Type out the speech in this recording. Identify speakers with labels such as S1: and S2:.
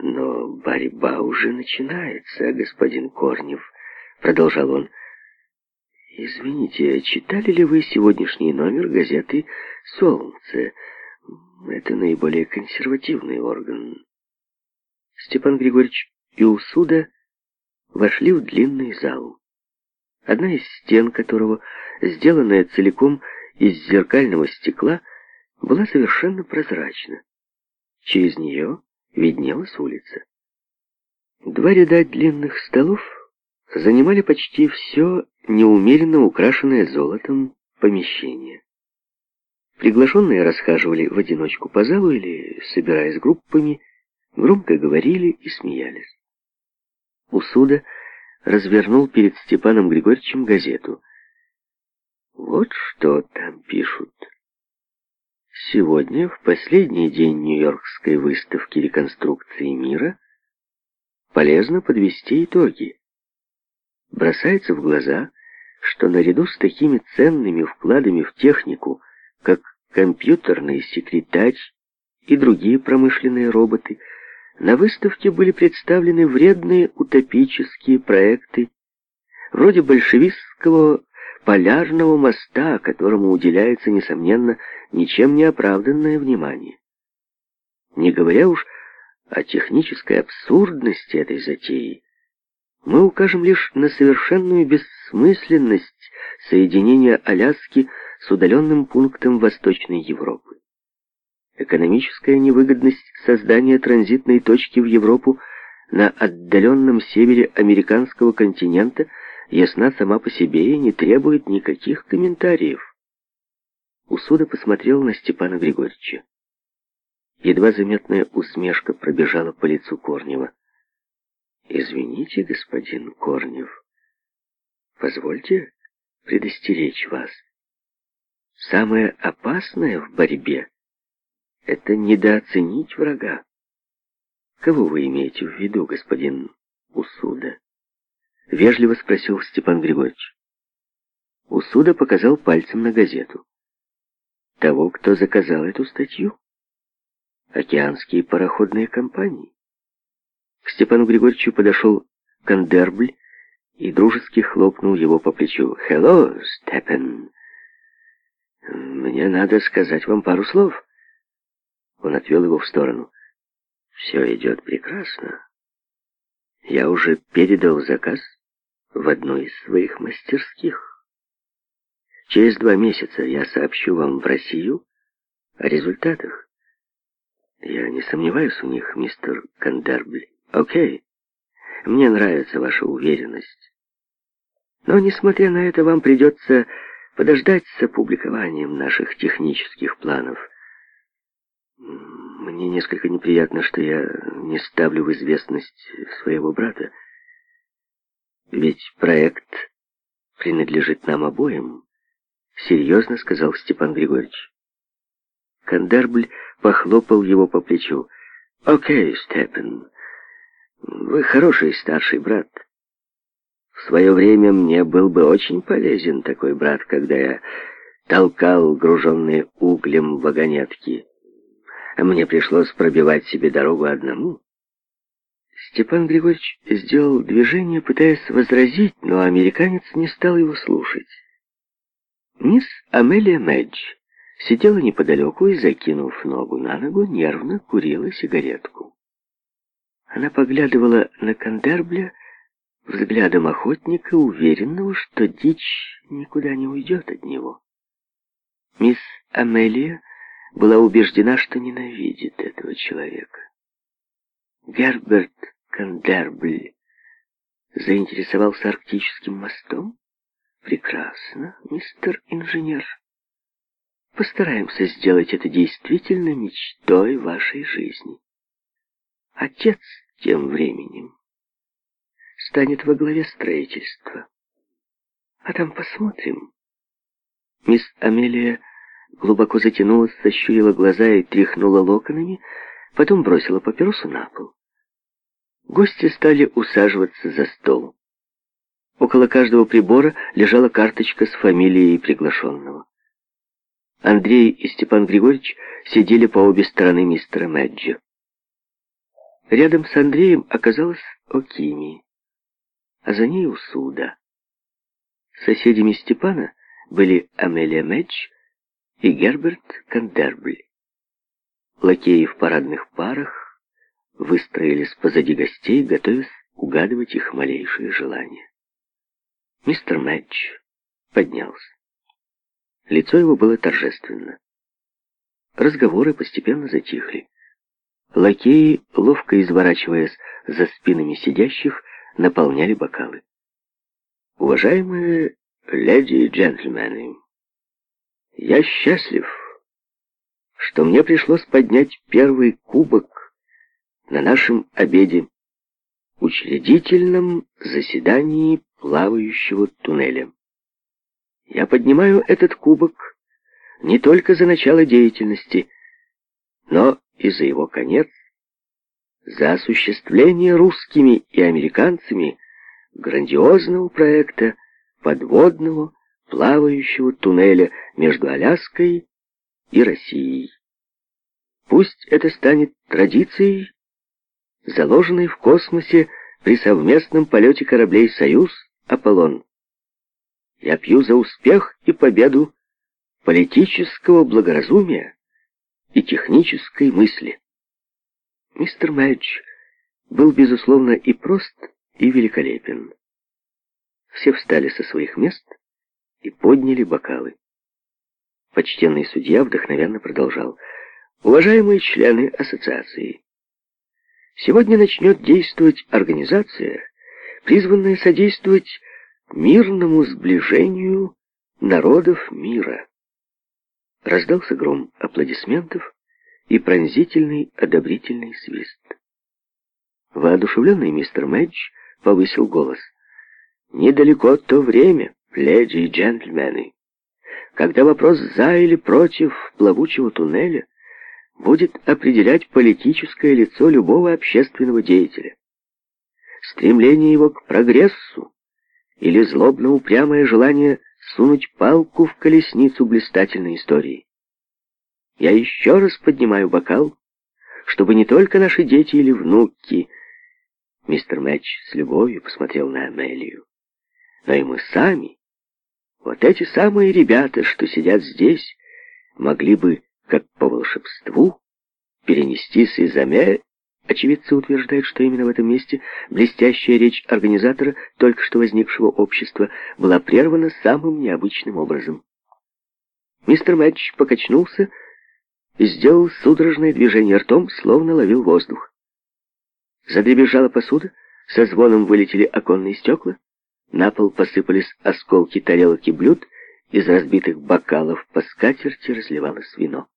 S1: Но борьба уже начинается, господин Корнев, продолжал он. Извините, читали ли вы сегодняшний номер газеты «Солнце»? Это наиболее консервативный орган. Степан Григорьевич и Усуда вошли в длинный зал, одна из стен которого, сделанная целиком из зеркального стекла, была совершенно прозрачна. Через нее виднелась улица. Два ряда длинных столов занимали почти все неумеренно украшенное золотом помещение. Приглашенные расхаживали в одиночку по залу или, собираясь группами, громко говорили и смеялись. Усуда развернул перед Степаном Григорьевичем газету. «Вот что там пишут», Сегодня, в последний день Нью-Йоркской выставки реконструкции мира, полезно подвести итоги. Бросается в глаза, что наряду с такими ценными вкладами в технику, как компьютерный секретарь и другие промышленные роботы, на выставке были представлены вредные утопические проекты вроде большевистского полярного моста, которому уделяется, несомненно, ничем не оправданное внимание. Не говоря уж о технической абсурдности этой затеи, мы укажем лишь на совершенную бессмысленность соединения Аляски с удаленным пунктом Восточной Европы. Экономическая невыгодность создания транзитной точки в Европу на отдаленном севере американского континента – ясна сама по себе и не требует никаких комментариев. Усуда посмотрел на Степана Григорьевича. Едва заметная усмешка пробежала по лицу Корнева. «Извините, господин Корнев, позвольте предостеречь вас. Самое опасное в борьбе — это недооценить врага. Кого вы имеете в виду, господин Усуда?» — вежливо спросил Степан Григорьевич. Усуда показал пальцем на газету. Того, кто заказал эту статью. Океанские пароходные компании. К Степану Григорьевичу подошел Кандербль и дружески хлопнул его по плечу. «Хелло, Степен! Мне надо сказать вам пару слов». Он отвел его в сторону. «Все идет прекрасно. Я уже передал заказ в одной из своих мастерских. Через два месяца я сообщу вам в Россию о результатах. Я не сомневаюсь в них, мистер Кандербли. Окей. Мне нравится ваша уверенность. Но, несмотря на это, вам придется подождать с опубликованием наших технических планов. Мне несколько неприятно, что я не ставлю в известность своего брата. Ведь проект принадлежит нам обоим, серьезно сказал Степан Григорьевич. Кандарбль похлопал его по плечу. «Окей, Степан, вы хороший старший брат. В свое время мне был бы очень полезен такой брат, когда я толкал груженные углем вагонетки. Мне пришлось пробивать себе дорогу одному. Степан Григорьевич сделал движение, пытаясь возразить, но американец не стал его слушать. Мисс Амелия Мэдж сидела неподалеку и, закинув ногу на ногу, нервно курила сигаретку. Она поглядывала на Кандербля взглядом охотника, уверенного, что дичь никуда не уйдет от него. Мисс Амелия была убеждена, что ненавидит этого человека. Герберт Кандербли заинтересовался арктическим мостом? Прекрасно, мистер инженер. Постараемся сделать это действительно мечтой вашей жизни. Отец тем временем станет во главе строительства. А там посмотрим. Мисс Амелия глубоко затянулась, сощурила глаза и тряхнула локонами, потом бросила папиросу на пол. Гости стали усаживаться за стол. Около каждого прибора лежала карточка с фамилией приглашенного. Андрей и Степан Григорьевич сидели по обе стороны мистера Мэджи. Рядом с Андреем оказалась Окими, а за ней Усуда. Соседями Степана были Амелия Мэдж и Герберт Кандербль. Лакеи в парадных парах, выстроились позади гостей, готовясь угадывать их малейшие желания. Мистер Мэтч поднялся. Лицо его было торжественно. Разговоры постепенно затихли. Лакеи, ловко изворачиваясь за спинами сидящих, наполняли бокалы. «Уважаемые леди и джентльмены, я счастлив, что мне пришлось поднять первый кубок на нашем обеде, учредительном заседании плавающего туннеля. Я поднимаю этот кубок не только за начало деятельности, но и за его конец, за осуществление русскими и американцами грандиозного проекта подводного плавающего туннеля между Аляской и Россией. Пусть это станет традицией, заложенный в космосе при совместном полете кораблей «Союз» «Аполлон». Я пью за успех и победу политического благоразумия и технической мысли. Мистер Мэдж был, безусловно, и прост, и великолепен. Все встали со своих мест и подняли бокалы. Почтенный судья вдохновенно продолжал. «Уважаемые члены ассоциации!» Сегодня начнет действовать организация, призванная содействовать мирному сближению народов мира. Раздался гром аплодисментов и пронзительный одобрительный свист. Воодушевленный мистер Мэдж повысил голос. «Недалеко то время, леди и джентльмены, когда вопрос «за» или «против» плавучего туннеля будет определять политическое лицо любого общественного деятеля. Стремление его к прогрессу или злобно-упрямое желание сунуть палку в колесницу блистательной истории. Я еще раз поднимаю бокал, чтобы не только наши дети или внуки, мистер Мэтч с любовью посмотрел на Амелию, но и мы сами, вот эти самые ребята, что сидят здесь, могли бы как по волшебству, перенестись из Америки. Очевидцы утверждают, что именно в этом месте блестящая речь организатора только что возникшего общества была прервана самым необычным образом. Мистер Мэтч покачнулся и сделал судорожное движение ртом, словно ловил воздух. Задребезжала посуда, со звоном вылетели оконные стекла, на пол посыпались осколки тарелок и блюд, из разбитых бокалов по скатерти разливалось вино.